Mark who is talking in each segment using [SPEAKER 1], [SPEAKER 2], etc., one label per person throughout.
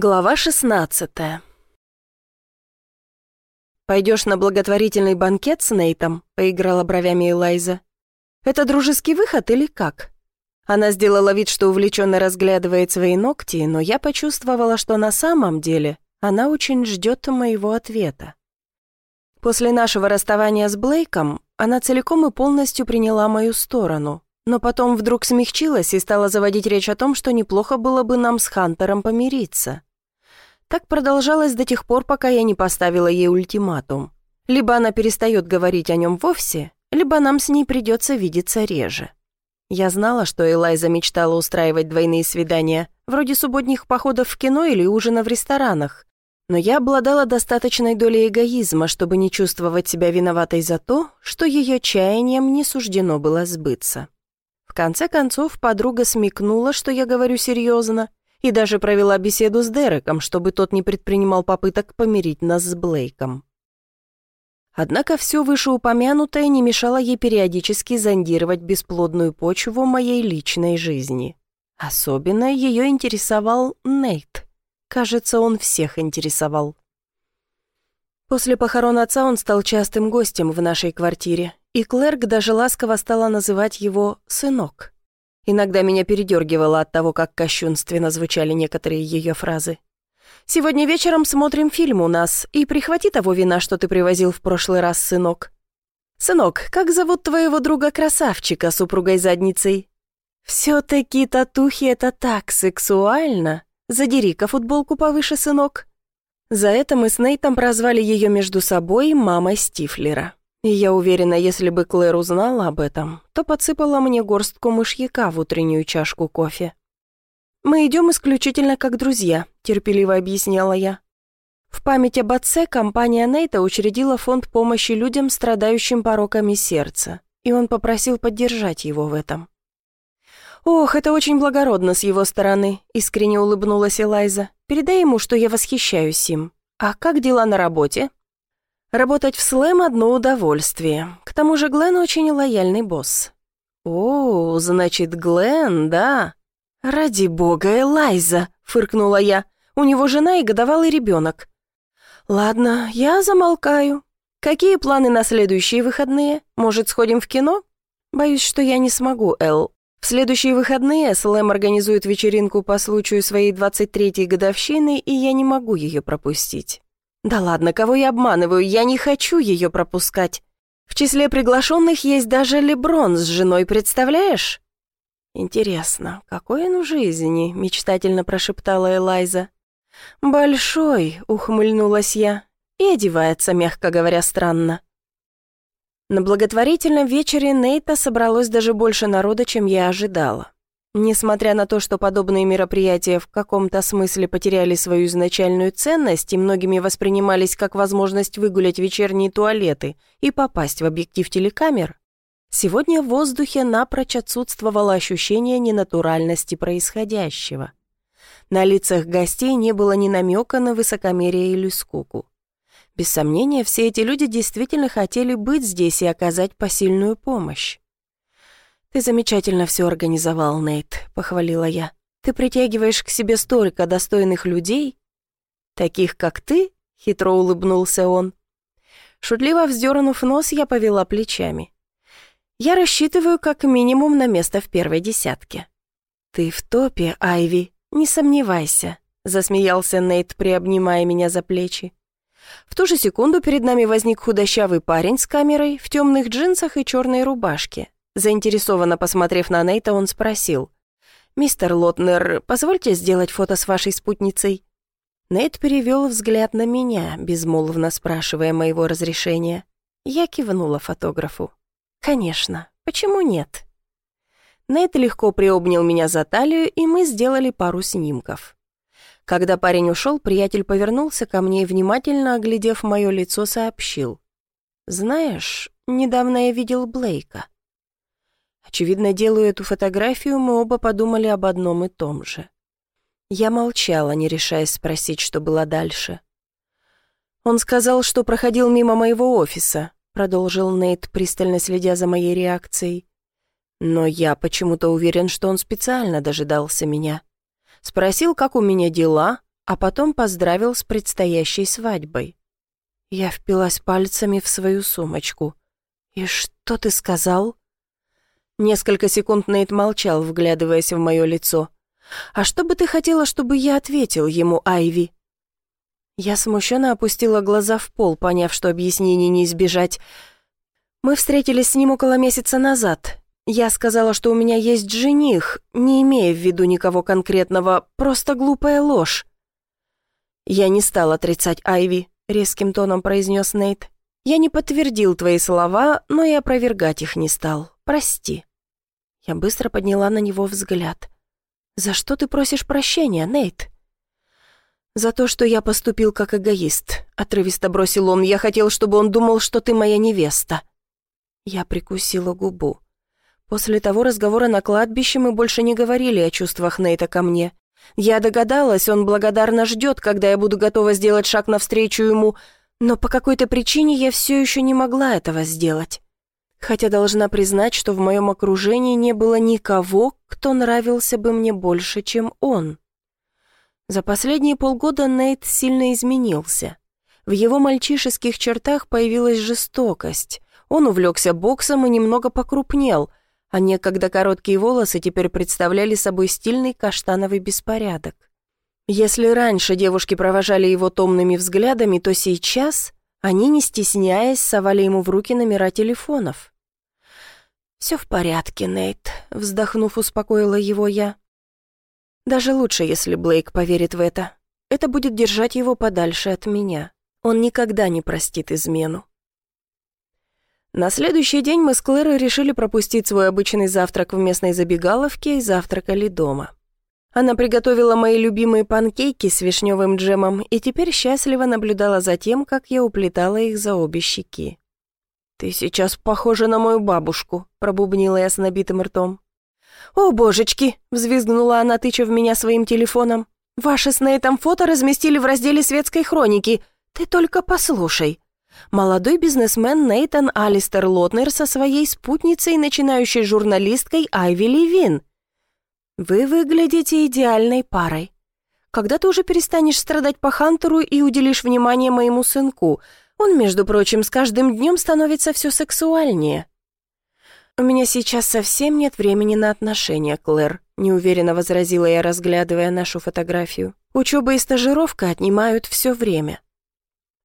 [SPEAKER 1] Глава 16 «Пойдешь на благотворительный банкет с Нейтом?» — поиграла бровями Элайза. «Это дружеский выход или как?» Она сделала вид, что увлеченно разглядывает свои ногти, но я почувствовала, что на самом деле она очень ждет моего ответа. После нашего расставания с Блейком она целиком и полностью приняла мою сторону, но потом вдруг смягчилась и стала заводить речь о том, что неплохо было бы нам с Хантером помириться. Так продолжалось до тех пор, пока я не поставила ей ультиматум. Либо она перестает говорить о нем вовсе, либо нам с ней придется видеться реже. Я знала, что Элайза мечтала устраивать двойные свидания, вроде субботних походов в кино или ужина в ресторанах. Но я обладала достаточной долей эгоизма, чтобы не чувствовать себя виноватой за то, что ее чаянием не суждено было сбыться. В конце концов, подруга смекнула, что я говорю серьезно, и даже провела беседу с Дереком, чтобы тот не предпринимал попыток помирить нас с Блейком. Однако все вышеупомянутое не мешало ей периодически зондировать бесплодную почву моей личной жизни. Особенно ее интересовал Нейт. Кажется, он всех интересовал. После похорон отца он стал частым гостем в нашей квартире, и Клэрк даже ласково стала называть его «сынок». Иногда меня передергивало от того, как кощунственно звучали некоторые ее фразы. «Сегодня вечером смотрим фильм у нас, и прихвати того вина, что ты привозил в прошлый раз, сынок». «Сынок, как зовут твоего друга-красавчика с упругой задницей?» «Все-таки татухи — это так сексуально. Задери-ка футболку повыше, сынок». За это мы с Нейтом прозвали ее между собой мамой Стифлера. И я уверена, если бы Клэр узнала об этом, то подсыпала мне горстку мышьяка в утреннюю чашку кофе. «Мы идем исключительно как друзья», — терпеливо объясняла я. В память об отце компания Нейта учредила фонд помощи людям, страдающим пороками сердца, и он попросил поддержать его в этом. «Ох, это очень благородно с его стороны», — искренне улыбнулась Элайза. «Передай ему, что я восхищаюсь им. А как дела на работе?» Работать в слэм – одно удовольствие. К тому же Глен очень лояльный босс. «О, значит, Глен, да?» «Ради бога, Элайза!» – фыркнула я. «У него жена и годовалый ребенок». «Ладно, я замолкаю. Какие планы на следующие выходные? Может, сходим в кино?» «Боюсь, что я не смогу, Эл. В следующие выходные Слэм организует вечеринку по случаю своей 23-й годовщины, и я не могу ее пропустить». «Да ладно, кого я обманываю? Я не хочу ее пропускать. В числе приглашенных есть даже Леброн с женой, представляешь?» «Интересно, какой он в жизни?» — мечтательно прошептала Элайза. «Большой», — ухмыльнулась я, и одевается, мягко говоря, странно. На благотворительном вечере Нейта собралось даже больше народа, чем я ожидала. Несмотря на то, что подобные мероприятия в каком-то смысле потеряли свою изначальную ценность и многими воспринимались как возможность выгулять вечерние туалеты и попасть в объектив телекамер, сегодня в воздухе напрочь отсутствовало ощущение ненатуральности происходящего. На лицах гостей не было ни намека на высокомерие или скуку. Без сомнения, все эти люди действительно хотели быть здесь и оказать посильную помощь. «Ты замечательно все организовал, Нейт», — похвалила я. «Ты притягиваешь к себе столько достойных людей». «Таких, как ты?» — хитро улыбнулся он. Шутливо вздернув нос, я повела плечами. «Я рассчитываю как минимум на место в первой десятке». «Ты в топе, Айви, не сомневайся», — засмеялся Нейт, приобнимая меня за плечи. В ту же секунду перед нами возник худощавый парень с камерой в темных джинсах и черной рубашке. Заинтересованно посмотрев на Нейта, он спросил. «Мистер Лотнер, позвольте сделать фото с вашей спутницей?» Нейт перевел взгляд на меня, безмолвно спрашивая моего разрешения. Я кивнула фотографу. «Конечно, почему нет?» Нейт легко приобнял меня за талию, и мы сделали пару снимков. Когда парень ушел, приятель повернулся ко мне и, внимательно оглядев мое лицо, сообщил. «Знаешь, недавно я видел Блейка». Очевидно, делая эту фотографию, мы оба подумали об одном и том же. Я молчала, не решаясь спросить, что было дальше. «Он сказал, что проходил мимо моего офиса», продолжил Нейт, пристально следя за моей реакцией. «Но я почему-то уверен, что он специально дожидался меня. Спросил, как у меня дела, а потом поздравил с предстоящей свадьбой. Я впилась пальцами в свою сумочку. «И что ты сказал?» Несколько секунд Нейт молчал, вглядываясь в мое лицо. «А что бы ты хотела, чтобы я ответил ему, Айви?» Я смущенно опустила глаза в пол, поняв, что объяснений не избежать. Мы встретились с ним около месяца назад. Я сказала, что у меня есть жених, не имея в виду никого конкретного, просто глупая ложь. «Я не стал отрицать Айви», — резким тоном произнес Нейт. «Я не подтвердил твои слова, но и опровергать их не стал. Прости». Я быстро подняла на него взгляд. «За что ты просишь прощения, Нейт?» «За то, что я поступил как эгоист», — отрывисто бросил он. «Я хотел, чтобы он думал, что ты моя невеста». Я прикусила губу. После того разговора на кладбище мы больше не говорили о чувствах Нейта ко мне. Я догадалась, он благодарно ждет, когда я буду готова сделать шаг навстречу ему, но по какой-то причине я все еще не могла этого сделать хотя должна признать, что в моем окружении не было никого, кто нравился бы мне больше, чем он. За последние полгода Нейт сильно изменился. В его мальчишеских чертах появилась жестокость. Он увлекся боксом и немного покрупнел, а некогда короткие волосы теперь представляли собой стильный каштановый беспорядок. Если раньше девушки провожали его томными взглядами, то сейчас они, не стесняясь, совали ему в руки номера телефонов. «Все в порядке, Нейт», — вздохнув, успокоила его я. «Даже лучше, если Блейк поверит в это. Это будет держать его подальше от меня. Он никогда не простит измену». На следующий день мы с Клэрой решили пропустить свой обычный завтрак в местной забегаловке и завтракали дома. Она приготовила мои любимые панкейки с вишневым джемом и теперь счастливо наблюдала за тем, как я уплетала их за обе щеки. «Ты сейчас похожа на мою бабушку», — пробубнила я с набитым ртом. «О, божечки!» — взвизгнула она, тыча в меня своим телефоном. «Ваши с Нейтом фото разместили в разделе светской хроники. Ты только послушай. Молодой бизнесмен Нейтан Алистер Лотнер со своей спутницей, начинающей журналисткой Айви Левин. Вы выглядите идеальной парой. Когда ты уже перестанешь страдать по Хантеру и уделишь внимание моему сынку? Он, между прочим, с каждым днем становится все сексуальнее. У меня сейчас совсем нет времени на отношения, Клэр, неуверенно возразила я, разглядывая нашу фотографию. Учеба и стажировка отнимают все время.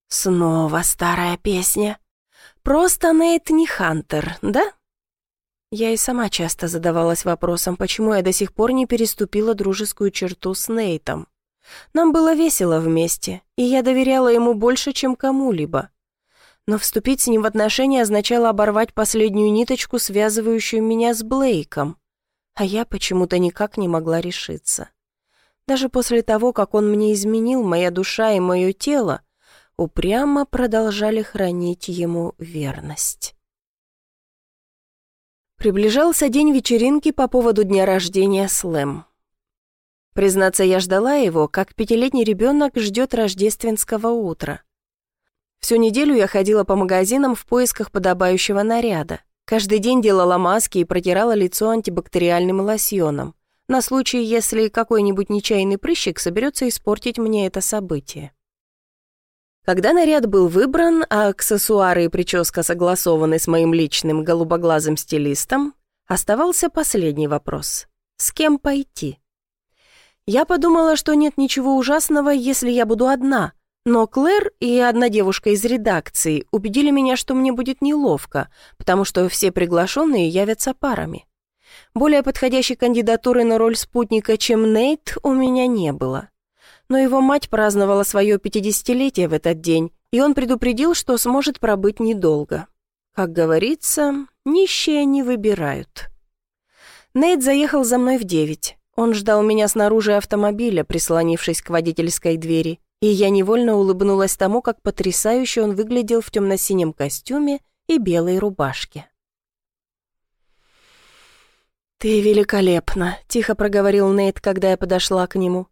[SPEAKER 1] Снова старая песня. Просто Нейт не Хантер, да? Я и сама часто задавалась вопросом, почему я до сих пор не переступила дружескую черту с Нейтом. Нам было весело вместе, и я доверяла ему больше, чем кому-либо. Но вступить с ним в отношения означало оборвать последнюю ниточку, связывающую меня с Блейком. А я почему-то никак не могла решиться. Даже после того, как он мне изменил, моя душа и мое тело упрямо продолжали хранить ему верность. Приближался день вечеринки по поводу дня рождения Слэм. Признаться, я ждала его, как пятилетний ребенок ждет рождественского утра. Всю неделю я ходила по магазинам в поисках подобающего наряда. Каждый день делала маски и протирала лицо антибактериальным лосьоном, на случай, если какой-нибудь нечаянный прыщик соберется испортить мне это событие. Когда наряд был выбран, а аксессуары и прическа согласованы с моим личным голубоглазым стилистом, оставался последний вопрос. С кем пойти? Я подумала, что нет ничего ужасного, если я буду одна, но Клэр и одна девушка из редакции убедили меня, что мне будет неловко, потому что все приглашенные явятся парами. Более подходящей кандидатуры на роль спутника, чем Нейт, у меня не было но его мать праздновала свое пятидесятилетие в этот день, и он предупредил, что сможет пробыть недолго. Как говорится, нищие не выбирают. Нейт заехал за мной в девять. Он ждал меня снаружи автомобиля, прислонившись к водительской двери, и я невольно улыбнулась тому, как потрясающе он выглядел в темно-синем костюме и белой рубашке. «Ты великолепна», — тихо проговорил Нейт, когда я подошла к нему.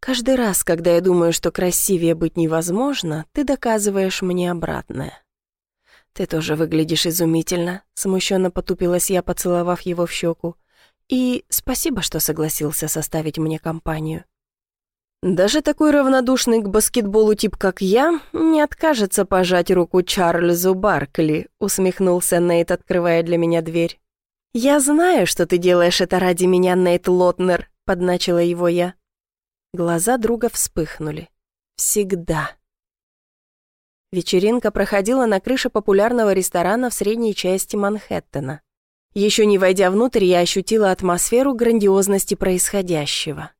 [SPEAKER 1] Каждый раз, когда я думаю, что красивее быть невозможно, ты доказываешь мне обратное. Ты тоже выглядишь изумительно, смущенно потупилась я, поцеловав его в щеку. И спасибо, что согласился составить мне компанию. Даже такой равнодушный к баскетболу тип, как я, не откажется пожать руку Чарльзу Баркли», усмехнулся Нейт, открывая для меня дверь. «Я знаю, что ты делаешь это ради меня, Нейт Лотнер», подначила его я. Глаза друга вспыхнули. «Всегда». Вечеринка проходила на крыше популярного ресторана в средней части Манхэттена. Еще не войдя внутрь, я ощутила атмосферу грандиозности происходящего.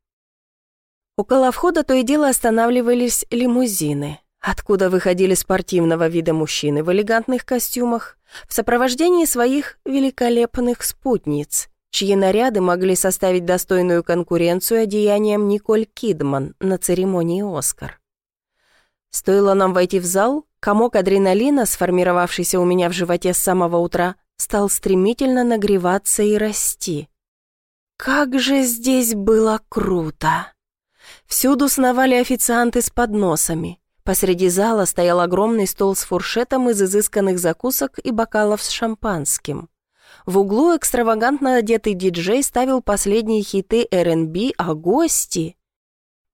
[SPEAKER 1] Около входа то и дело останавливались лимузины, откуда выходили спортивного вида мужчины в элегантных костюмах, в сопровождении своих великолепных спутниц, чьи наряды могли составить достойную конкуренцию одеяниям Николь Кидман на церемонии «Оскар». Стоило нам войти в зал, комок адреналина, сформировавшийся у меня в животе с самого утра, стал стремительно нагреваться и расти. Как же здесь было круто! Всюду сновали официанты с подносами. Посреди зала стоял огромный стол с фуршетом из изысканных закусок и бокалов с шампанским. В углу экстравагантно одетый диджей ставил последние хиты R&B, а гости...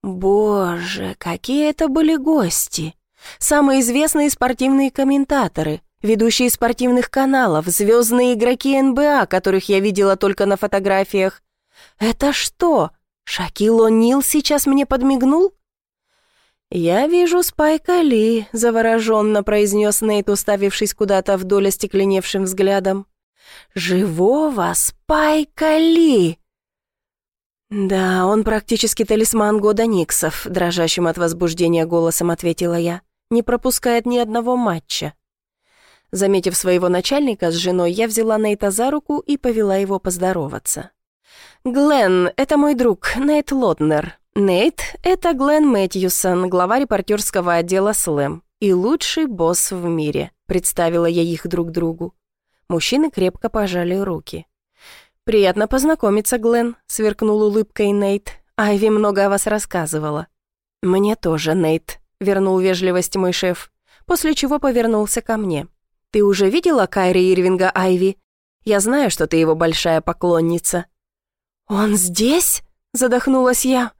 [SPEAKER 1] Боже, какие это были гости! Самые известные спортивные комментаторы, ведущие спортивных каналов, звездные игроки НБА, которых я видела только на фотографиях. Это что, Шакил О'Нил сейчас мне подмигнул? «Я вижу Спайка Ли», — завороженно произнес Нейт, уставившись куда-то вдоль остекленевшим взглядом. «Живого Спайка Ли!» «Да, он практически талисман года Никсов», — дрожащим от возбуждения голосом ответила я. «Не пропускает ни одного матча». Заметив своего начальника с женой, я взяла Нейта за руку и повела его поздороваться. «Глен, это мой друг, Нейт Лотнер. Нейт — это Глен Мэтьюсон, глава репортерского отдела «Слэм» и лучший босс в мире», — представила я их друг другу. Мужчины крепко пожали руки. «Приятно познакомиться, Глен», — сверкнул улыбкой Нейт. «Айви много о вас рассказывала». «Мне тоже, Нейт», — вернул вежливость мой шеф, после чего повернулся ко мне. «Ты уже видела Кайри Ирвинга, Айви? Я знаю, что ты его большая поклонница». «Он здесь?» — задохнулась я.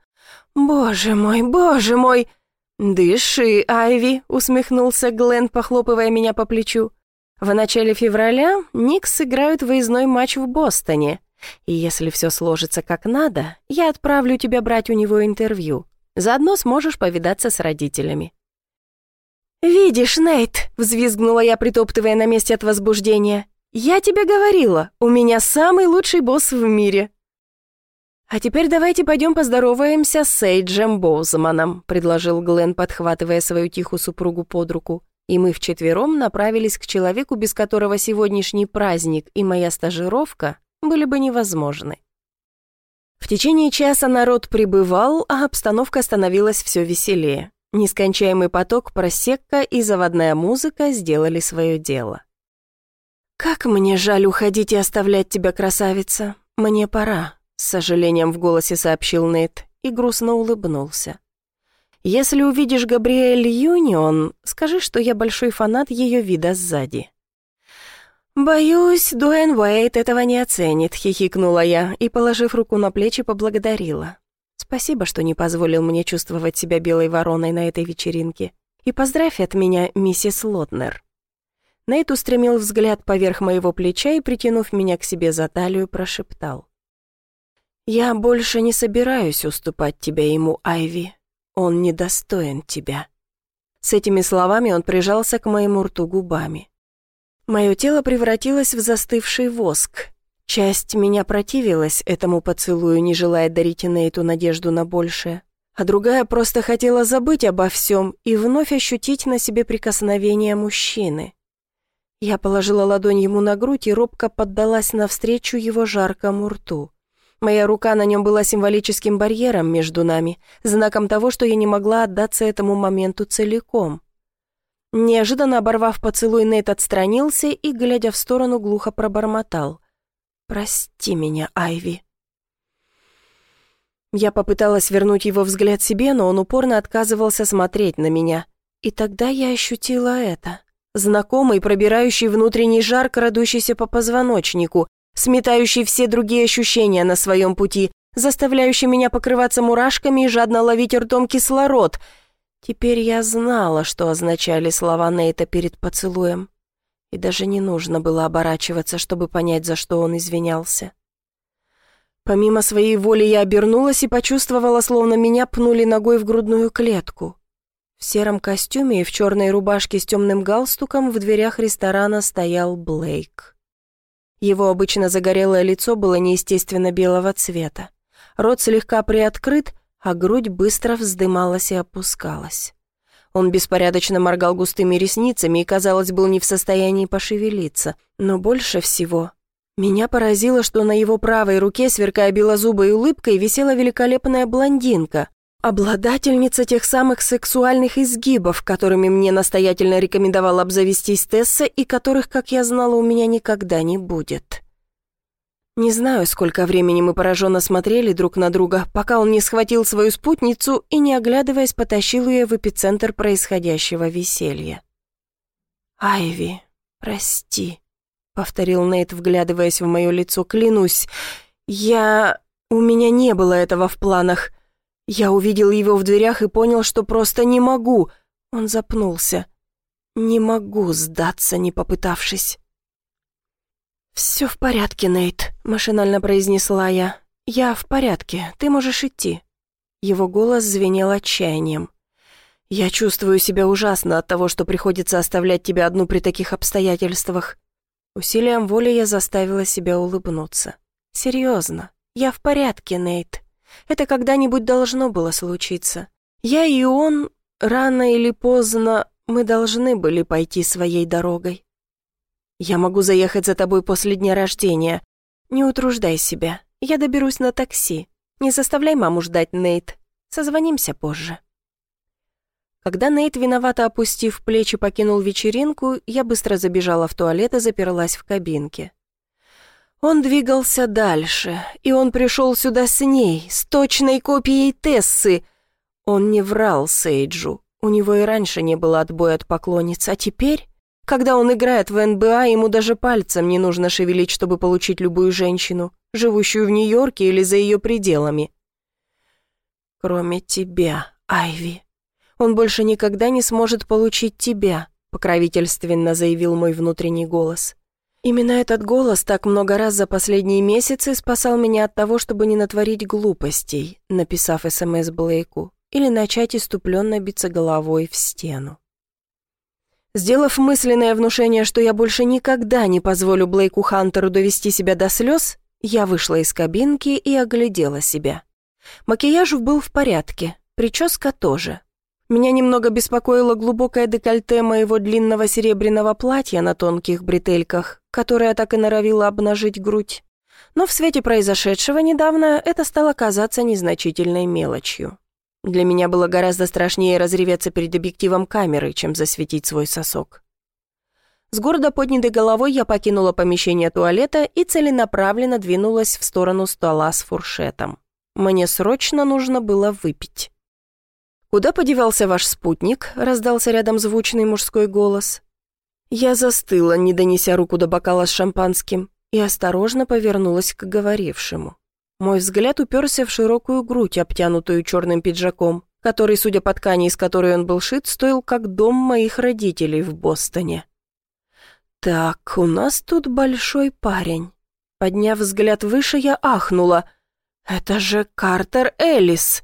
[SPEAKER 1] «Боже мой, боже мой!» «Дыши, Айви», — усмехнулся Глен, похлопывая меня по плечу. «В начале февраля Никс сыграют выездной матч в Бостоне. И если все сложится как надо, я отправлю тебя брать у него интервью. Заодно сможешь повидаться с родителями». «Видишь, Нейт», — взвизгнула я, притоптывая на месте от возбуждения. «Я тебе говорила, у меня самый лучший босс в мире». «А теперь давайте пойдем поздороваемся с Сейджем Боузманом», предложил Глен, подхватывая свою тихую супругу под руку. И мы вчетвером направились к человеку, без которого сегодняшний праздник и моя стажировка были бы невозможны. В течение часа народ прибывал, а обстановка становилась все веселее. Нескончаемый поток просекка и заводная музыка сделали свое дело. «Как мне жаль уходить и оставлять тебя, красавица. Мне пора», с сожалением в голосе сообщил Нейт и грустно улыбнулся. «Если увидишь Габриэль Юнион, скажи, что я большой фанат ее вида сзади». «Боюсь, Дуэн Уэйт этого не оценит», — хихикнула я и, положив руку на плечи, поблагодарила. «Спасибо, что не позволил мне чувствовать себя белой вороной на этой вечеринке. И поздравь от меня, миссис Лотнер». Нейт устремил взгляд поверх моего плеча и, притянув меня к себе за талию, прошептал. «Я больше не собираюсь уступать тебя ему, Айви. Он недостоин тебя». С этими словами он прижался к моему рту губами. Мое тело превратилось в застывший воск. Часть меня противилась этому поцелую, не желая дарить Нейту надежду на большее, а другая просто хотела забыть обо всем и вновь ощутить на себе прикосновение мужчины. Я положила ладонь ему на грудь и робко поддалась навстречу его жаркому рту. Моя рука на нем была символическим барьером между нами, знаком того, что я не могла отдаться этому моменту целиком. Неожиданно оборвав поцелуй, Нейт отстранился и, глядя в сторону, глухо пробормотал. «Прости меня, Айви». Я попыталась вернуть его взгляд себе, но он упорно отказывался смотреть на меня. И тогда я ощутила это. Знакомый, пробирающий внутренний жар, крадущийся по позвоночнику, сметающий все другие ощущения на своем пути, заставляющий меня покрываться мурашками и жадно ловить ртом кислород. Теперь я знала, что означали слова Нейта перед поцелуем. И даже не нужно было оборачиваться, чтобы понять, за что он извинялся. Помимо своей воли я обернулась и почувствовала, словно меня пнули ногой в грудную клетку. В сером костюме и в черной рубашке с темным галстуком в дверях ресторана стоял Блейк. Его обычно загорелое лицо было неестественно белого цвета. Рот слегка приоткрыт, а грудь быстро вздымалась и опускалась. Он беспорядочно моргал густыми ресницами и, казалось, был не в состоянии пошевелиться. Но больше всего меня поразило, что на его правой руке, сверкая белозубой улыбкой, висела великолепная блондинка, обладательница тех самых сексуальных изгибов, которыми мне настоятельно рекомендовал обзавестись Тесса и которых, как я знала, у меня никогда не будет. Не знаю, сколько времени мы пораженно смотрели друг на друга, пока он не схватил свою спутницу и, не оглядываясь, потащил ее в эпицентр происходящего веселья. «Айви, прости», — повторил Нейт, вглядываясь в мое лицо, клянусь. «Я... у меня не было этого в планах. Я увидел его в дверях и понял, что просто не могу». Он запнулся. «Не могу сдаться, не попытавшись». «Все в порядке, Нейт», — машинально произнесла я. «Я в порядке, ты можешь идти». Его голос звенел отчаянием. «Я чувствую себя ужасно от того, что приходится оставлять тебя одну при таких обстоятельствах». Усилием воли я заставила себя улыбнуться. «Серьезно, я в порядке, Нейт. Это когда-нибудь должно было случиться. Я и он, рано или поздно, мы должны были пойти своей дорогой. «Я могу заехать за тобой после дня рождения. Не утруждай себя. Я доберусь на такси. Не заставляй маму ждать, Нейт. Созвонимся позже». Когда Нейт, виновато опустив плечи, покинул вечеринку, я быстро забежала в туалет и заперлась в кабинке. Он двигался дальше, и он пришел сюда с ней, с точной копией Тессы. Он не врал Сейджу. У него и раньше не было отбоя от поклонниц, а теперь... Когда он играет в НБА, ему даже пальцем не нужно шевелить, чтобы получить любую женщину, живущую в Нью-Йорке или за ее пределами. Кроме тебя, Айви. Он больше никогда не сможет получить тебя, покровительственно заявил мой внутренний голос. Именно этот голос так много раз за последние месяцы спасал меня от того, чтобы не натворить глупостей, написав СМС Блейку, или начать иступленно биться головой в стену. Сделав мысленное внушение, что я больше никогда не позволю Блейку Хантеру довести себя до слез, я вышла из кабинки и оглядела себя. Макияж был в порядке, прическа тоже. Меня немного беспокоило глубокое декольте моего длинного серебряного платья на тонких бретельках, которое так и норовило обнажить грудь. Но в свете произошедшего недавно это стало казаться незначительной мелочью. Для меня было гораздо страшнее разреветься перед объективом камеры, чем засветить свой сосок. С гордо поднятой головой я покинула помещение туалета и целенаправленно двинулась в сторону стола с фуршетом. Мне срочно нужно было выпить. «Куда подевался ваш спутник?» — раздался рядом звучный мужской голос. Я застыла, не донеся руку до бокала с шампанским, и осторожно повернулась к говорившему. Мой взгляд уперся в широкую грудь, обтянутую черным пиджаком, который, судя по ткани, из которой он был шит, стоил как дом моих родителей в Бостоне. «Так, у нас тут большой парень». Подняв взгляд выше, я ахнула. «Это же Картер Эллис!»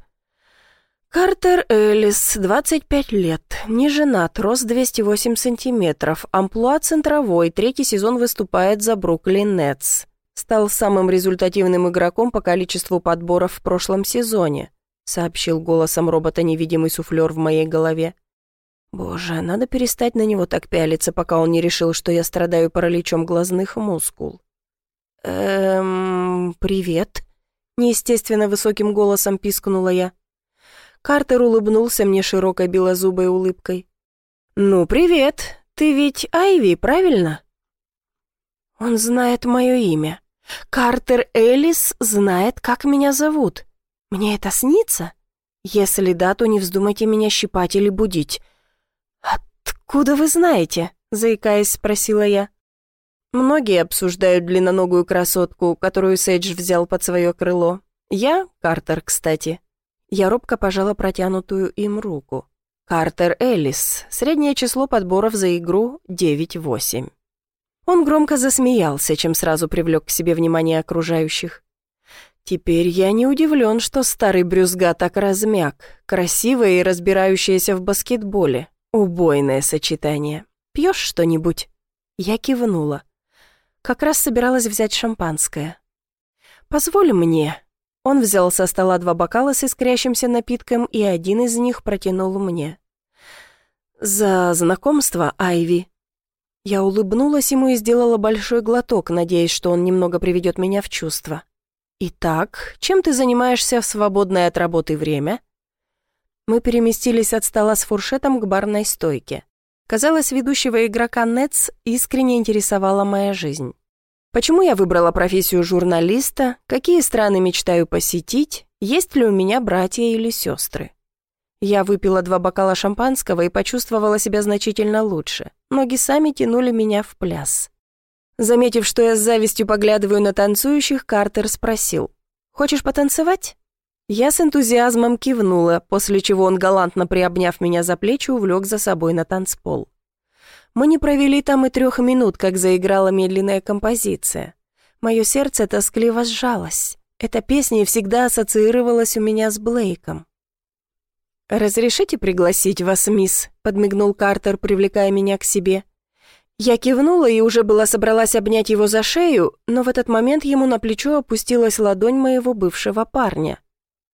[SPEAKER 1] Картер Эллис, 25 лет, не женат, рост 208 сантиметров, амплуа центровой, третий сезон выступает за Бруклин Нетс. Стал самым результативным игроком по количеству подборов в прошлом сезоне», сообщил голосом робота невидимый суфлер в моей голове. «Боже, надо перестать на него так пялиться, пока он не решил, что я страдаю параличом глазных мускул». «Эм, привет», — неестественно высоким голосом пискнула я. Картер улыбнулся мне широкой белозубой улыбкой. «Ну, привет, ты ведь Айви, правильно?» «Он знает мое имя. Картер Элис знает, как меня зовут. Мне это снится? Если да, то не вздумайте меня щипать или будить». «Откуда вы знаете?» — заикаясь, спросила я. Многие обсуждают длинноногую красотку, которую Сейдж взял под свое крыло. Я Картер, кстати». Я робко пожала протянутую им руку. Картер Эллис. Среднее число подборов за игру 9-8. Он громко засмеялся, чем сразу привлек к себе внимание окружающих. Теперь я не удивлен, что старый брюзга так размяк, красивая и разбирающаяся в баскетболе. Убойное сочетание. Пьешь что-нибудь? Я кивнула. Как раз собиралась взять шампанское. «Позволь мне». Он взял со стола два бокала с искрящимся напитком, и один из них протянул мне. «За знакомство, Айви». Я улыбнулась ему и сделала большой глоток, надеясь, что он немного приведет меня в чувство. «Итак, чем ты занимаешься в свободное от работы время?» Мы переместились от стола с фуршетом к барной стойке. Казалось, ведущего игрока Нетс искренне интересовала моя жизнь. Почему я выбрала профессию журналиста, какие страны мечтаю посетить, есть ли у меня братья или сестры. Я выпила два бокала шампанского и почувствовала себя значительно лучше. Ноги сами тянули меня в пляс. Заметив, что я с завистью поглядываю на танцующих, Картер спросил. «Хочешь потанцевать?» Я с энтузиазмом кивнула, после чего он, галантно приобняв меня за плечи, увлек за собой на танцпол. Мы не провели там и трех минут, как заиграла медленная композиция. Мое сердце тоскливо сжалось. Эта песня всегда ассоциировалась у меня с Блейком. «Разрешите пригласить вас, мисс?» — подмигнул Картер, привлекая меня к себе. Я кивнула и уже была собралась обнять его за шею, но в этот момент ему на плечо опустилась ладонь моего бывшего парня.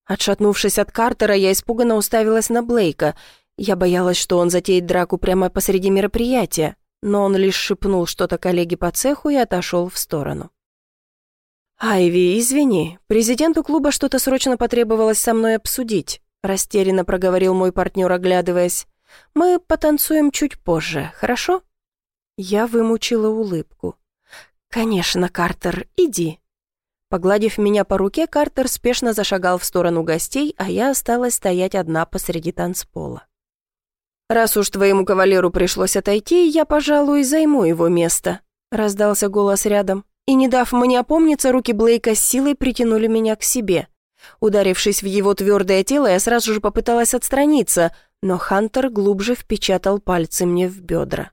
[SPEAKER 1] Отшатнувшись от Картера, я испуганно уставилась на Блейка. Я боялась, что он затеет драку прямо посреди мероприятия, но он лишь шепнул что-то коллеге по цеху и отошел в сторону. «Айви, извини, президенту клуба что-то срочно потребовалось со мной обсудить», растерянно проговорил мой партнер, оглядываясь. «Мы потанцуем чуть позже, хорошо?» Я вымучила улыбку. «Конечно, Картер, иди». Погладив меня по руке, Картер спешно зашагал в сторону гостей, а я осталась стоять одна посреди танцпола. «Раз уж твоему кавалеру пришлось отойти, я, пожалуй, займу его место», — раздался голос рядом. И, не дав мне опомниться, руки Блейка с силой притянули меня к себе. Ударившись в его твердое тело, я сразу же попыталась отстраниться, но Хантер глубже впечатал пальцы мне в бедра.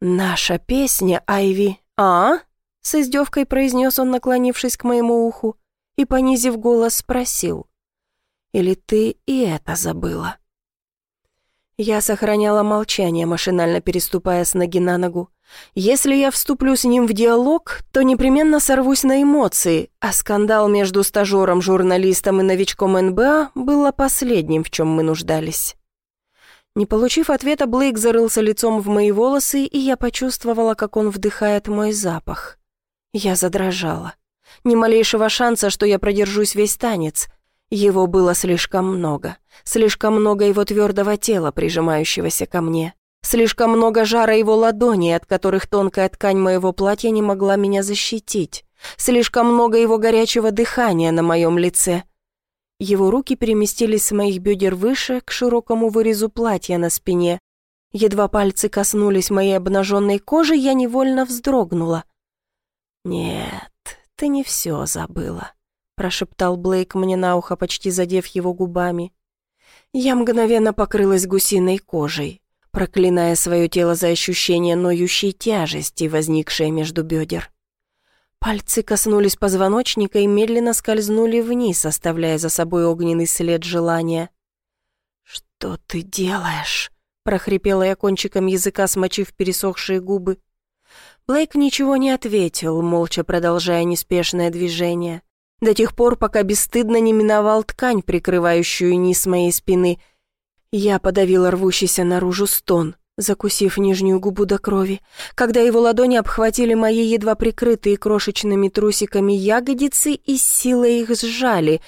[SPEAKER 1] «Наша песня, Айви, а?» С издевкой произнес он, наклонившись к моему уху, и, понизив голос, спросил. «Или ты и это забыла?» Я сохраняла молчание, машинально переступая с ноги на ногу. Если я вступлю с ним в диалог, то непременно сорвусь на эмоции, а скандал между стажером, журналистом и новичком НБА было последним, в чем мы нуждались. Не получив ответа, Блейк зарылся лицом в мои волосы, и я почувствовала, как он вдыхает мой запах. Я задрожала. Ни малейшего шанса, что я продержусь весь танец. Его было слишком много. Слишком много его твердого тела, прижимающегося ко мне. Слишком много жара его ладоней, от которых тонкая ткань моего платья не могла меня защитить. Слишком много его горячего дыхания на моем лице. Его руки переместились с моих бедер выше, к широкому вырезу платья на спине. Едва пальцы коснулись моей обнаженной кожи, я невольно вздрогнула. «Нет, ты не все забыла», — прошептал Блейк мне на ухо, почти задев его губами. Я мгновенно покрылась гусиной кожей, проклиная свое тело за ощущение ноющей тяжести, возникшей между бедер. Пальцы коснулись позвоночника и медленно скользнули вниз, оставляя за собой огненный след желания. «Что ты делаешь?» — прохрипела я кончиком языка, смочив пересохшие губы. Блейк ничего не ответил, молча продолжая неспешное движение. До тех пор, пока бесстыдно не миновал ткань, прикрывающую низ моей спины. Я подавила рвущийся наружу стон — закусив нижнюю губу до крови, когда его ладони обхватили мои едва прикрытые крошечными трусиками ягодицы и силой их сжали.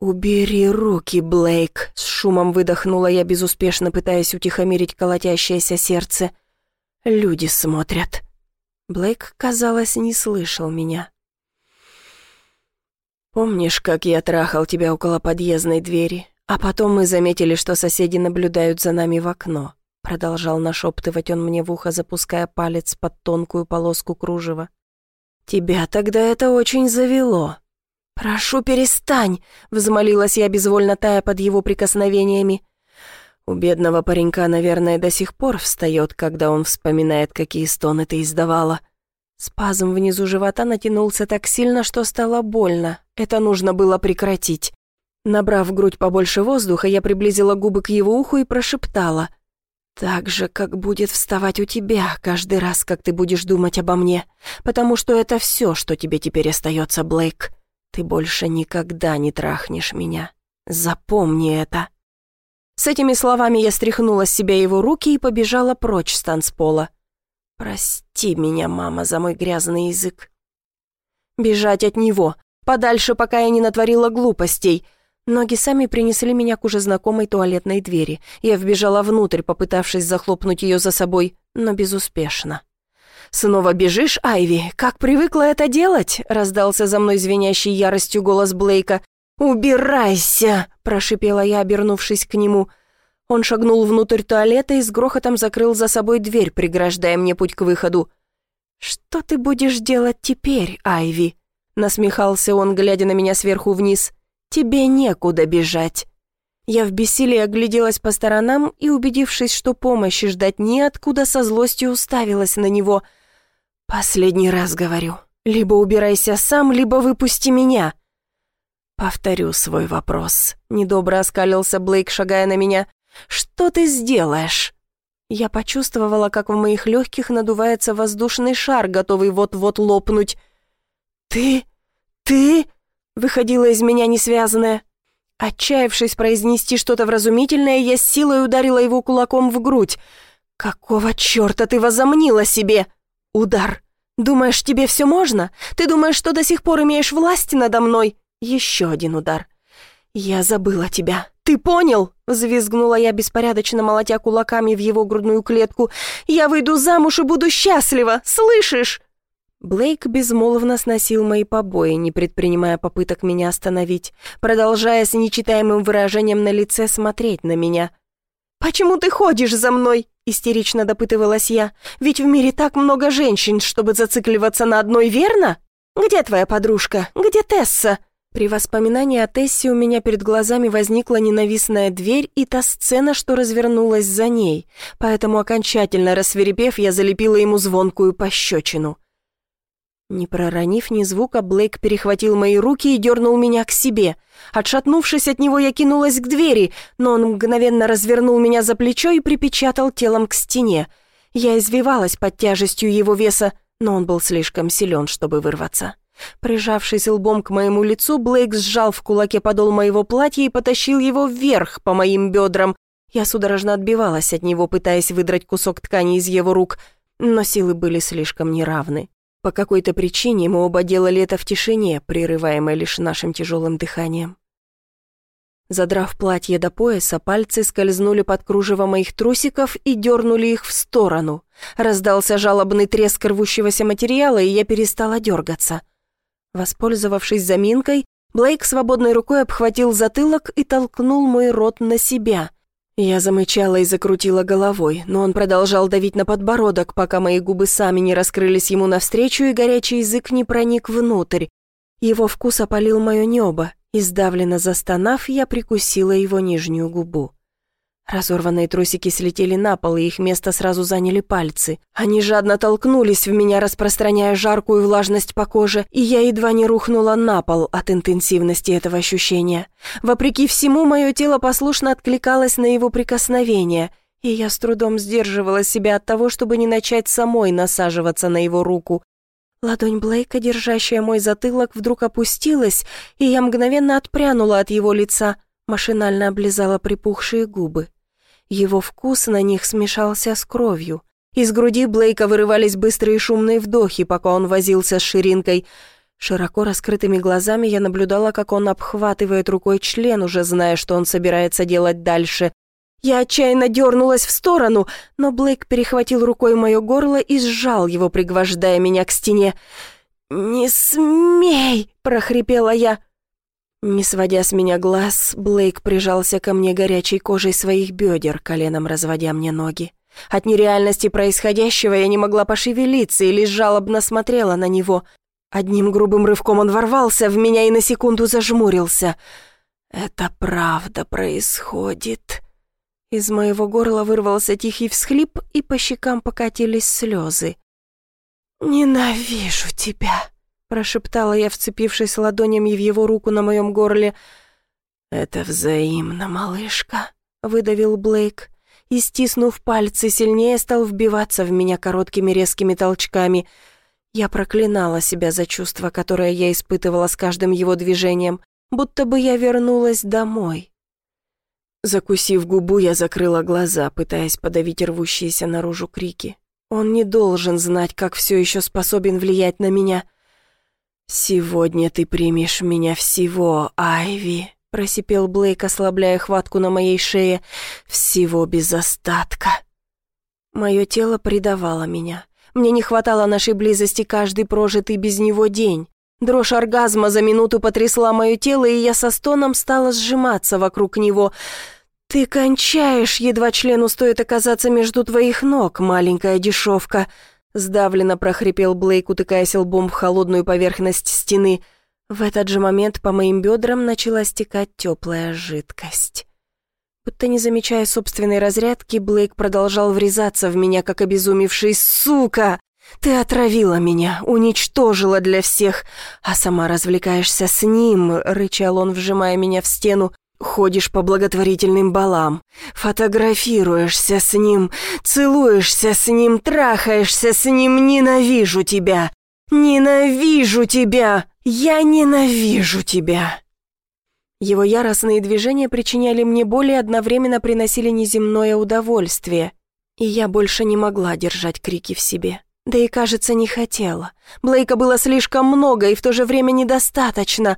[SPEAKER 1] «Убери руки, Блейк!» — с шумом выдохнула я, безуспешно пытаясь утихомирить колотящееся сердце. «Люди смотрят». Блейк, казалось, не слышал меня. «Помнишь, как я трахал тебя около подъездной двери, а потом мы заметили, что соседи наблюдают за нами в окно?» Продолжал нашептывать он мне в ухо, запуская палец под тонкую полоску кружева. «Тебя тогда это очень завело. «Прошу, перестань!» — взмолилась я, безвольно тая под его прикосновениями. У бедного паренька, наверное, до сих пор встает, когда он вспоминает, какие стоны ты издавала. Спазм внизу живота натянулся так сильно, что стало больно. Это нужно было прекратить. Набрав в грудь побольше воздуха, я приблизила губы к его уху и прошептала. «Так же, как будет вставать у тебя каждый раз, как ты будешь думать обо мне, потому что это все, что тебе теперь остается, Блейк. Ты больше никогда не трахнешь меня. Запомни это». С этими словами я стряхнула с себя его руки и побежала прочь с танцпола. «Прости меня, мама, за мой грязный язык». Бежать от него, подальше, пока я не натворила глупостей. Ноги сами принесли меня к уже знакомой туалетной двери. Я вбежала внутрь, попытавшись захлопнуть ее за собой, но безуспешно. «Снова бежишь, Айви? Как привыкла это делать?» — раздался за мной звенящий яростью голос Блейка. «Убирайся!» – прошипела я, обернувшись к нему. Он шагнул внутрь туалета и с грохотом закрыл за собой дверь, преграждая мне путь к выходу. «Что ты будешь делать теперь, Айви?» – насмехался он, глядя на меня сверху вниз. «Тебе некуда бежать». Я в бессилии огляделась по сторонам и, убедившись, что помощи ждать неоткуда, со злостью уставилась на него. «Последний раз говорю. Либо убирайся сам, либо выпусти меня». «Повторю свой вопрос», — недобро оскалился Блейк, шагая на меня. «Что ты сделаешь?» Я почувствовала, как в моих легких надувается воздушный шар, готовый вот-вот лопнуть. «Ты? Ты?» — выходила из меня несвязанная. Отчаявшись произнести что-то вразумительное, я с силой ударила его кулаком в грудь. «Какого черта ты возомнила себе?» Удар. «Думаешь, тебе все можно? Ты думаешь, что до сих пор имеешь власть надо мной?» Еще один удар. «Я забыла тебя. Ты понял?» Взвизгнула я, беспорядочно молотя кулаками в его грудную клетку. «Я выйду замуж и буду счастлива! Слышишь?» Блейк безмолвно сносил мои побои, не предпринимая попыток меня остановить, продолжая с нечитаемым выражением на лице смотреть на меня. «Почему ты ходишь за мной?» — истерично допытывалась я. «Ведь в мире так много женщин, чтобы зацикливаться на одной, верно? Где твоя подружка? Где Тесса?» При воспоминании о Тессе у меня перед глазами возникла ненавистная дверь и та сцена, что развернулась за ней, поэтому, окончательно рассверепев, я залепила ему звонкую пощечину. Не проронив ни звука, Блейк перехватил мои руки и дернул меня к себе. Отшатнувшись от него, я кинулась к двери, но он мгновенно развернул меня за плечо и припечатал телом к стене. Я извивалась под тяжестью его веса, но он был слишком силен, чтобы вырваться. Прижавшись лбом к моему лицу, Блейк сжал в кулаке подол моего платья и потащил его вверх по моим бедрам. Я судорожно отбивалась от него, пытаясь выдрать кусок ткани из его рук, но силы были слишком неравны. По какой-то причине мы оба делали это в тишине, прерываемой лишь нашим тяжелым дыханием. Задрав платье до пояса, пальцы скользнули под кружево моих трусиков и дернули их в сторону. Раздался жалобный треск рвущегося материала, и я перестала дергаться. Воспользовавшись заминкой, Блейк свободной рукой обхватил затылок и толкнул мой рот на себя. Я замычала и закрутила головой, но он продолжал давить на подбородок, пока мои губы сами не раскрылись ему навстречу и горячий язык не проник внутрь. Его вкус опалил мое небо, и сдавленно застонав, я прикусила его нижнюю губу. Разорванные трусики слетели на пол, и их место сразу заняли пальцы. Они жадно толкнулись в меня, распространяя жаркую влажность по коже, и я едва не рухнула на пол от интенсивности этого ощущения. Вопреки всему, мое тело послушно откликалось на его прикосновение, и я с трудом сдерживала себя от того, чтобы не начать самой насаживаться на его руку. Ладонь Блейка, держащая мой затылок, вдруг опустилась, и я мгновенно отпрянула от его лица, машинально облизала припухшие губы. Его вкус на них смешался с кровью. Из груди Блейка вырывались быстрые шумные вдохи, пока он возился с ширинкой. Широко раскрытыми глазами я наблюдала, как он обхватывает рукой член, уже зная, что он собирается делать дальше. Я отчаянно дернулась в сторону, но Блейк перехватил рукой мое горло и сжал его, пригвождая меня к стене. «Не смей!» – прохрипела я. Не сводя с меня глаз, Блейк прижался ко мне горячей кожей своих бедер, коленом разводя мне ноги. От нереальности происходящего я не могла пошевелиться и лишь жалобно смотрела на него. Одним грубым рывком он ворвался в меня и на секунду зажмурился. «Это правда происходит». Из моего горла вырвался тихий всхлип, и по щекам покатились слезы. «Ненавижу тебя», — прошептала я, вцепившись ладонями в его руку на моем горле. «Это взаимно, малышка», — выдавил Блейк и, стиснув пальцы, сильнее стал вбиваться в меня короткими резкими толчками. Я проклинала себя за чувство, которое я испытывала с каждым его движением, будто бы я вернулась домой. Закусив губу, я закрыла глаза, пытаясь подавить рвущиеся наружу крики. Он не должен знать, как все еще способен влиять на меня. «Сегодня ты примешь меня всего, Айви», — просипел Блейк, ослабляя хватку на моей шее. «Всего без остатка». Мое тело предавало меня. Мне не хватало нашей близости каждый прожитый без него день. Дрожь оргазма за минуту потрясла мое тело, и я со стоном стала сжиматься вокруг него — «Ты кончаешь, едва члену стоит оказаться между твоих ног, маленькая дешевка», сдавленно прохрипел Блейк, утыкаясь лбом в холодную поверхность стены. В этот же момент по моим бедрам начала стекать теплая жидкость. Будто не замечая собственной разрядки, Блейк продолжал врезаться в меня, как обезумевший «Сука! Ты отравила меня, уничтожила для всех, а сама развлекаешься с ним», — рычал он, вжимая меня в стену. Ходишь по благотворительным балам, фотографируешься с ним, целуешься с ним, трахаешься с ним, ненавижу тебя! Ненавижу тебя! Я ненавижу тебя!» Его яростные движения причиняли мне боль и одновременно приносили неземное удовольствие. И я больше не могла держать крики в себе. Да и, кажется, не хотела. Блейка было слишком много и в то же время недостаточно.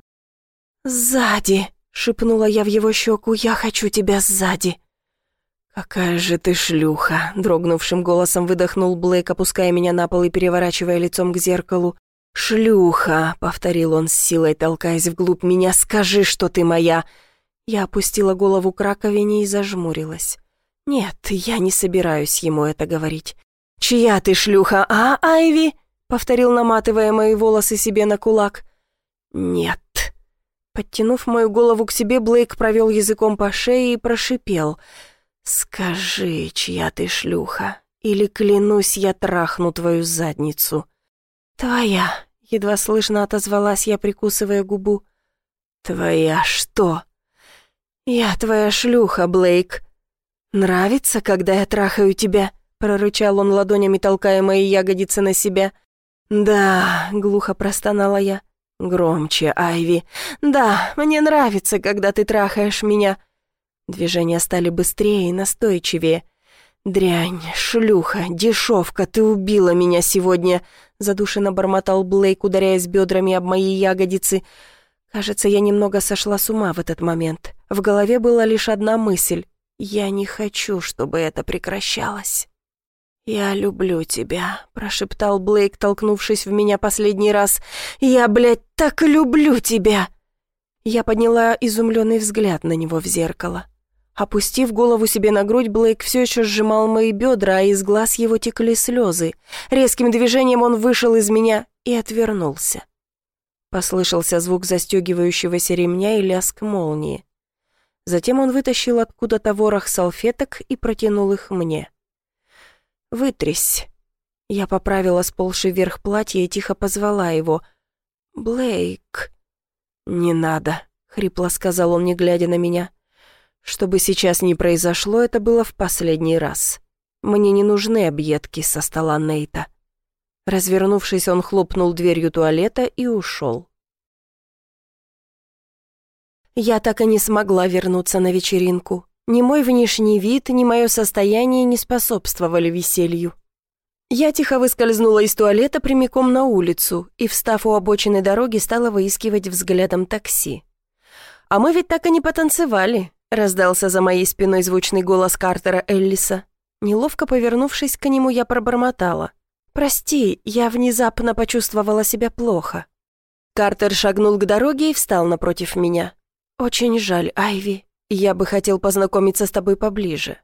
[SPEAKER 1] «Сзади!» Шепнула я в его щеку, я хочу тебя сзади. «Какая же ты шлюха!» — дрогнувшим голосом выдохнул Блэк, опуская меня на пол и переворачивая лицом к зеркалу. «Шлюха!» — повторил он с силой, толкаясь вглубь меня. «Скажи, что ты моя!» Я опустила голову к раковине и зажмурилась. «Нет, я не собираюсь ему это говорить». «Чья ты шлюха, а, Айви?» — повторил, наматывая мои волосы себе на кулак. «Нет». Подтянув мою голову к себе, Блейк провел языком по шее и прошипел. «Скажи, чья ты шлюха, или, клянусь, я трахну твою задницу». «Твоя», — едва слышно отозвалась я, прикусывая губу. «Твоя что?» «Я твоя шлюха, Блейк». «Нравится, когда я трахаю тебя?» — прорычал он ладонями, толкая мои ягодицы на себя. «Да», — глухо простонала я. «Громче, Айви. Да, мне нравится, когда ты трахаешь меня». Движения стали быстрее и настойчивее. «Дрянь, шлюха, дешевка, ты убила меня сегодня», задушенно бормотал Блейк, ударяясь бедрами об мои ягодицы. Кажется, я немного сошла с ума в этот момент. В голове была лишь одна мысль. «Я не хочу, чтобы это прекращалось». «Я люблю тебя», — прошептал Блейк, толкнувшись в меня последний раз. «Я, блядь, так люблю тебя!» Я подняла изумленный взгляд на него в зеркало. Опустив голову себе на грудь, Блейк все еще сжимал мои бедра, а из глаз его текли слезы. Резким движением он вышел из меня и отвернулся. Послышался звук застегивающегося ремня и лязг молнии. Затем он вытащил откуда-то ворох салфеток и протянул их мне. «Вытрись». Я поправила сползший вверх платье и тихо позвала его. «Блейк». «Не надо», — хрипло сказал он, не глядя на меня. «Что бы сейчас ни произошло, это было в последний раз. Мне не нужны объедки со стола Нейта». Развернувшись, он хлопнул дверью туалета и ушел. Я так и не смогла вернуться на вечеринку. Ни мой внешний вид, ни мое состояние не способствовали веселью. Я тихо выскользнула из туалета прямиком на улицу и, встав у обочины дороги, стала выискивать взглядом такси. «А мы ведь так и не потанцевали», — раздался за моей спиной звучный голос Картера Эллиса. Неловко повернувшись к нему, я пробормотала. «Прости, я внезапно почувствовала себя плохо». Картер шагнул к дороге и встал напротив меня. «Очень жаль, Айви. «Я бы хотел познакомиться с тобой поближе».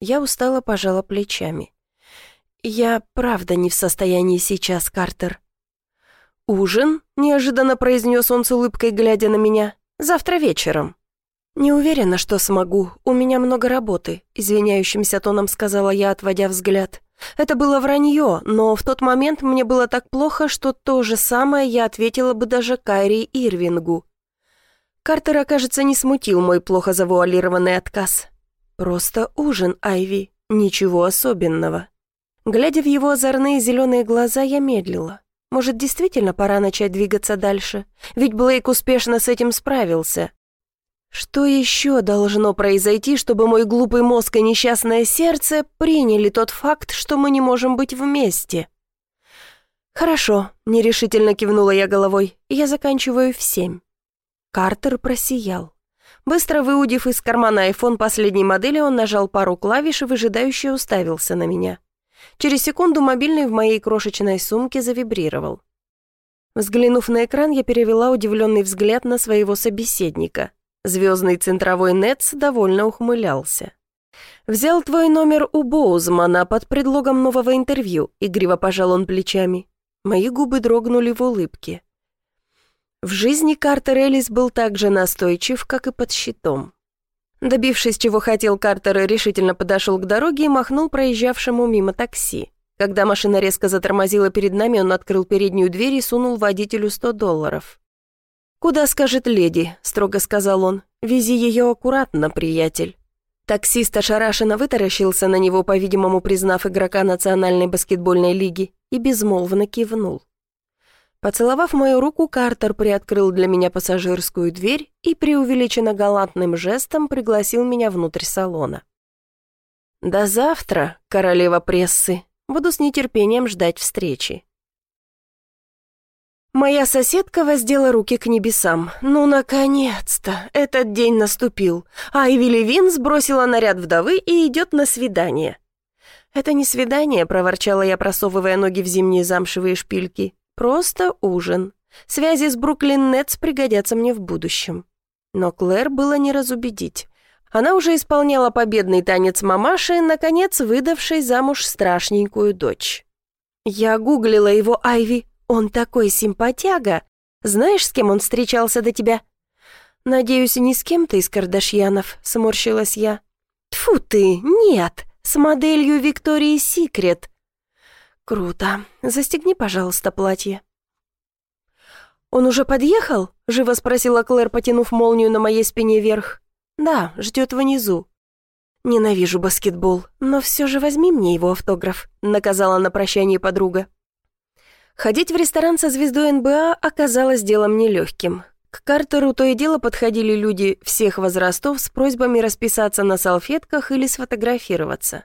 [SPEAKER 1] Я устало пожала плечами. «Я правда не в состоянии сейчас, Картер». «Ужин?» — неожиданно произнес он с улыбкой, глядя на меня. «Завтра вечером». «Не уверена, что смогу. У меня много работы», — извиняющимся тоном сказала я, отводя взгляд. Это было вранье, но в тот момент мне было так плохо, что то же самое я ответила бы даже Кайри Ирвингу. Картера, кажется, не смутил мой плохо завуалированный отказ. «Просто ужин, Айви, ничего особенного». Глядя в его озорные зеленые глаза, я медлила. Может, действительно пора начать двигаться дальше? Ведь Блейк успешно с этим справился. Что еще должно произойти, чтобы мой глупый мозг и несчастное сердце приняли тот факт, что мы не можем быть вместе? «Хорошо», — нерешительно кивнула я головой, — «я заканчиваю в семь». Картер просиял. Быстро выудив из кармана айфон последней модели, он нажал пару клавиш и выжидающе уставился на меня. Через секунду мобильный в моей крошечной сумке завибрировал. Взглянув на экран, я перевела удивленный взгляд на своего собеседника. Звездный центровой Нетс довольно ухмылялся. «Взял твой номер у Боузмана под предлогом нового интервью», — игриво пожал он плечами. Мои губы дрогнули в улыбке. В жизни Картер Элис был так же настойчив, как и под щитом. Добившись, чего хотел, Картер решительно подошел к дороге и махнул проезжавшему мимо такси. Когда машина резко затормозила перед нами, он открыл переднюю дверь и сунул водителю 100 долларов. «Куда скажет леди?» – строго сказал он. «Вези ее аккуратно, приятель». Таксист ошарашенно вытаращился на него, по-видимому, признав игрока Национальной баскетбольной лиги, и безмолвно кивнул. Поцеловав мою руку, Картер приоткрыл для меня пассажирскую дверь и преувеличенно галантным жестом пригласил меня внутрь салона. «До завтра, королева прессы. Буду с нетерпением ждать встречи». Моя соседка воздела руки к небесам. «Ну, наконец-то! Этот день наступил. Айви Левин сбросила наряд вдовы и идет на свидание». «Это не свидание», — проворчала я, просовывая ноги в зимние замшевые шпильки. Просто ужин. Связи с Бруклин Нетс пригодятся мне в будущем. Но Клэр было не разубедить. Она уже исполняла победный танец мамаши, наконец выдавшей замуж страшненькую дочь. «Я гуглила его, Айви. Он такой симпатяга. Знаешь, с кем он встречался до тебя?» «Надеюсь, не с кем-то из Кардашьянов», — сморщилась я. Тфу ты, нет, с моделью Виктории Секрет. «Круто. Застегни, пожалуйста, платье». «Он уже подъехал?» — живо спросила Клэр, потянув молнию на моей спине вверх. «Да, ждет внизу». «Ненавижу баскетбол, но все же возьми мне его автограф», — наказала на прощание подруга. Ходить в ресторан со звездой НБА оказалось делом нелегким. К Картеру то и дело подходили люди всех возрастов с просьбами расписаться на салфетках или сфотографироваться.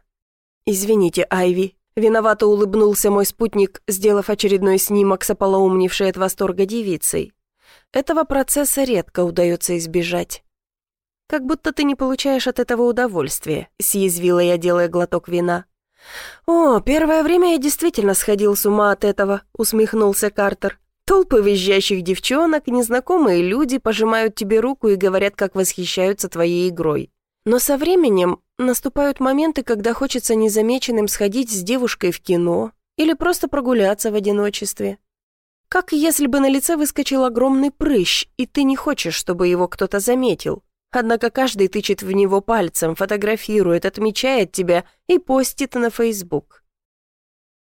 [SPEAKER 1] «Извините, Айви, Виновато улыбнулся мой спутник, сделав очередной снимок с ополоумневшей от восторга девицей. Этого процесса редко удается избежать. «Как будто ты не получаешь от этого удовольствия», — съязвила я, делая глоток вина. «О, первое время я действительно сходил с ума от этого», — усмехнулся Картер. «Толпы визжащих девчонок, незнакомые люди пожимают тебе руку и говорят, как восхищаются твоей игрой. Но со временем наступают моменты, когда хочется незамеченным сходить с девушкой в кино или просто прогуляться в одиночестве. Как если бы на лице выскочил огромный прыщ, и ты не хочешь, чтобы его кто-то заметил. Однако каждый тычет в него пальцем, фотографирует, отмечает тебя и постит на Фейсбук.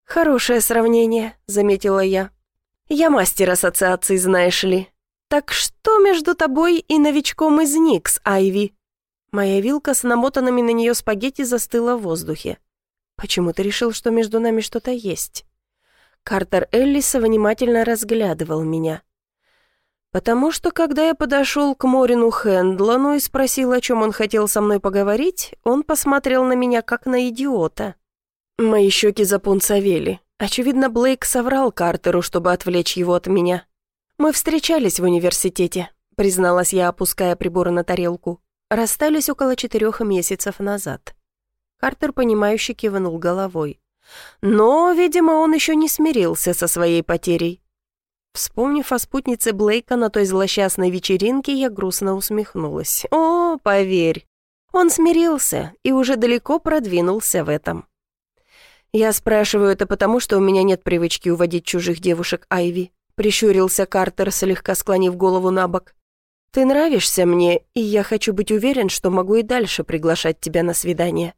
[SPEAKER 1] «Хорошее сравнение», — заметила я. «Я мастер ассоциаций, знаешь ли. Так что между тобой и новичком из Никс, Айви?» Моя вилка с намотанными на нее спагетти застыла в воздухе. Почему ты решил, что между нами что-то есть? Картер Эллиса внимательно разглядывал меня. Потому что, когда я подошел к Морину Хендлану и спросил, о чем он хотел со мной поговорить, он посмотрел на меня, как на идиота. Мои щеки запунцовели. Очевидно, Блейк соврал Картеру, чтобы отвлечь его от меня. «Мы встречались в университете», — призналась я, опуская приборы на тарелку. Расстались около четырех месяцев назад. Картер, понимающе кивнул головой. Но, видимо, он еще не смирился со своей потерей. Вспомнив о спутнице Блейка на той злосчастной вечеринке, я грустно усмехнулась. «О, поверь, он смирился и уже далеко продвинулся в этом». Я спрашиваю это потому, что у меня нет привычки уводить чужих девушек Айви. — прищурился Картер, слегка склонив голову на бок. «Ты нравишься мне, и я хочу быть уверен, что могу и дальше приглашать тебя на свидание».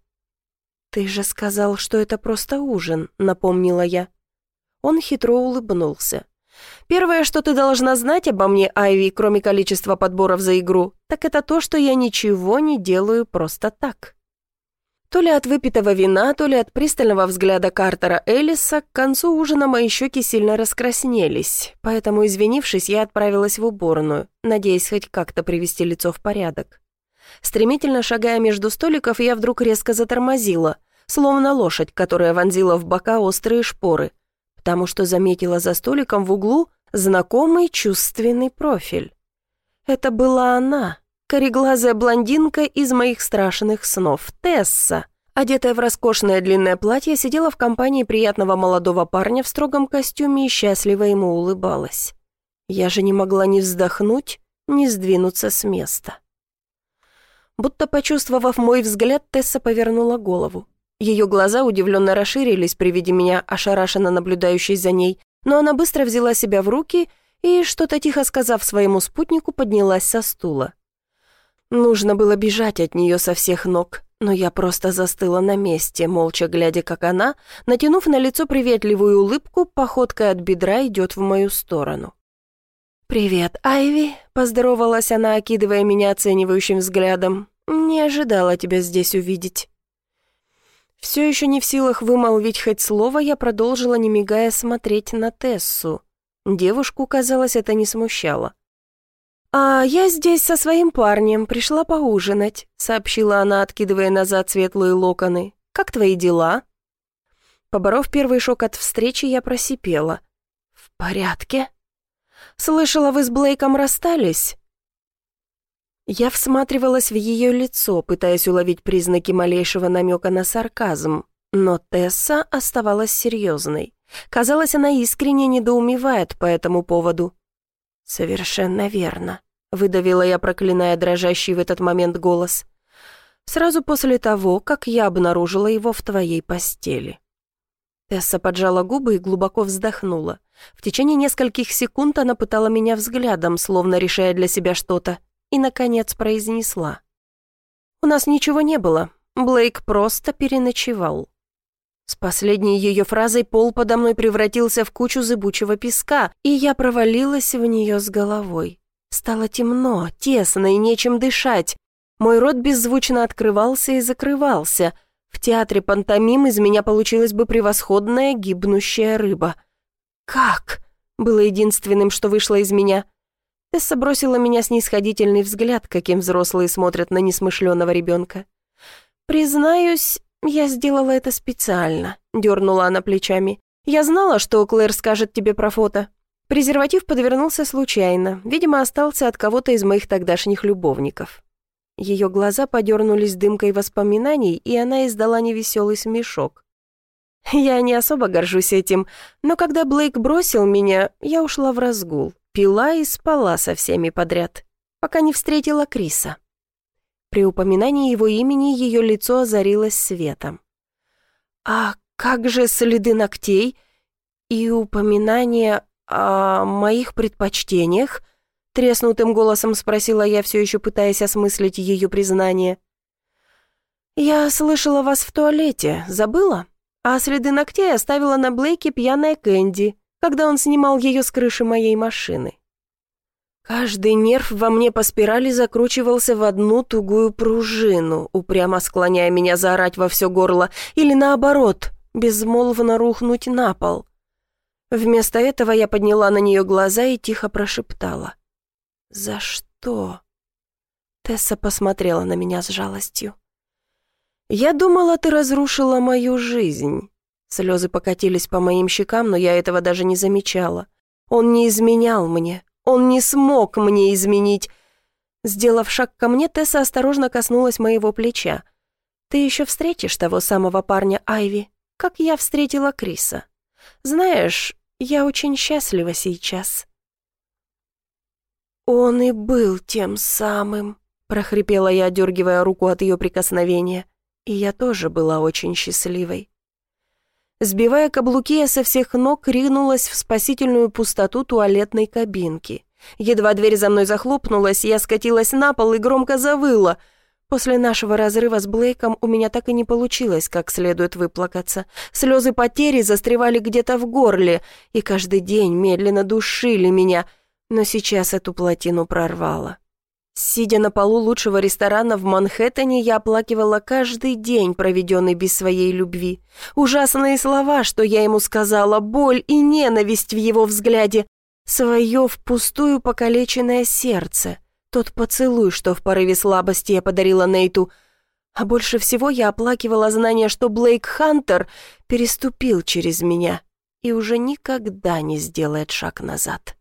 [SPEAKER 1] «Ты же сказал, что это просто ужин», — напомнила я. Он хитро улыбнулся. «Первое, что ты должна знать обо мне, Айви, кроме количества подборов за игру, так это то, что я ничего не делаю просто так». То ли от выпитого вина, то ли от пристального взгляда Картера Элиса, к концу ужина мои щеки сильно раскраснелись, поэтому, извинившись, я отправилась в уборную, надеясь хоть как-то привести лицо в порядок. Стремительно шагая между столиков, я вдруг резко затормозила, словно лошадь, которая вонзила в бока острые шпоры, потому что заметила за столиком в углу знакомый чувственный профиль. Это была она, кореглазая блондинка из моих страшных снов, Тесса. Одетая в роскошное длинное платье, сидела в компании приятного молодого парня в строгом костюме и счастливо ему улыбалась. Я же не могла ни вздохнуть, ни сдвинуться с места. Будто почувствовав мой взгляд, Тесса повернула голову. Ее глаза удивленно расширились при виде меня, ошарашенно наблюдающей за ней, но она быстро взяла себя в руки и, что-то тихо сказав своему спутнику, поднялась со стула. Нужно было бежать от нее со всех ног, но я просто застыла на месте, молча глядя, как она, натянув на лицо приветливую улыбку, походкой от бедра идет в мою сторону. «Привет, Айви», — поздоровалась она, окидывая меня оценивающим взглядом. «Не ожидала тебя здесь увидеть». Все еще не в силах вымолвить хоть слово, я продолжила, не мигая, смотреть на Тессу. Девушку, казалось, это не смущало. «А я здесь со своим парнем, пришла поужинать», — сообщила она, откидывая назад светлые локоны. «Как твои дела?» Поборов первый шок от встречи, я просипела. «В порядке?» «Слышала, вы с Блейком расстались?» Я всматривалась в ее лицо, пытаясь уловить признаки малейшего намека на сарказм, но Тесса оставалась серьезной. Казалось, она искренне недоумевает по этому поводу. «Совершенно верно», — выдавила я, проклиная дрожащий в этот момент голос. «Сразу после того, как я обнаружила его в твоей постели». Тесса поджала губы и глубоко вздохнула. В течение нескольких секунд она пытала меня взглядом, словно решая для себя что-то, и, наконец, произнесла. «У нас ничего не было. Блейк просто переночевал». С последней ее фразой пол подо мной превратился в кучу зыбучего песка, и я провалилась в нее с головой. Стало темно, тесно и нечем дышать. Мой рот беззвучно открывался и закрывался. В театре пантомим из меня получилась бы превосходная гибнущая рыба. «Как?» — было единственным, что вышло из меня. Тесса бросила меня снисходительный взгляд, каким взрослые смотрят на несмышленного ребенка. «Признаюсь, я сделала это специально», — дернула она плечами. «Я знала, что Клэр скажет тебе про фото. Презерватив подвернулся случайно, видимо, остался от кого-то из моих тогдашних любовников». Ее глаза подернулись дымкой воспоминаний, и она издала невеселый смешок. Я не особо горжусь этим, но когда Блейк бросил меня, я ушла в разгул пила и спала со всеми подряд, пока не встретила Криса. При упоминании его имени ее лицо озарилось светом. «А как же следы ногтей и упоминание о моих предпочтениях?» Треснутым голосом спросила я, все еще пытаясь осмыслить ее признание. «Я слышала вас в туалете, забыла? А следы ногтей оставила на Блейке пьяная Кэнди когда он снимал ее с крыши моей машины. Каждый нерв во мне по спирали закручивался в одну тугую пружину, упрямо склоняя меня заорать во все горло, или наоборот, безмолвно рухнуть на пол. Вместо этого я подняла на нее глаза и тихо прошептала. «За что?» Тесса посмотрела на меня с жалостью. «Я думала, ты разрушила мою жизнь. Слезы покатились по моим щекам, но я этого даже не замечала. Он не изменял мне. Он не смог мне изменить. Сделав шаг ко мне, Тесса осторожно коснулась моего плеча. «Ты еще встретишь того самого парня Айви, как я встретила Криса. Знаешь, я очень счастлива сейчас». «Он и был тем самым», — прохрипела я, дергивая руку от ее прикосновения. «И я тоже была очень счастливой». Сбивая каблуки, я со всех ног ринулась в спасительную пустоту туалетной кабинки. Едва дверь за мной захлопнулась, я скатилась на пол и громко завыла. После нашего разрыва с Блейком у меня так и не получилось как следует выплакаться. Слезы потери застревали где-то в горле, и каждый день медленно душили меня, но сейчас эту плотину прорвало. Сидя на полу лучшего ресторана в Манхэттене, я оплакивала каждый день, проведенный без своей любви. Ужасные слова, что я ему сказала, боль и ненависть в его взгляде. Свое впустую покалеченное сердце. Тот поцелуй, что в порыве слабости я подарила Нейту. А больше всего я оплакивала знание, что Блейк Хантер переступил через меня и уже никогда не сделает шаг назад.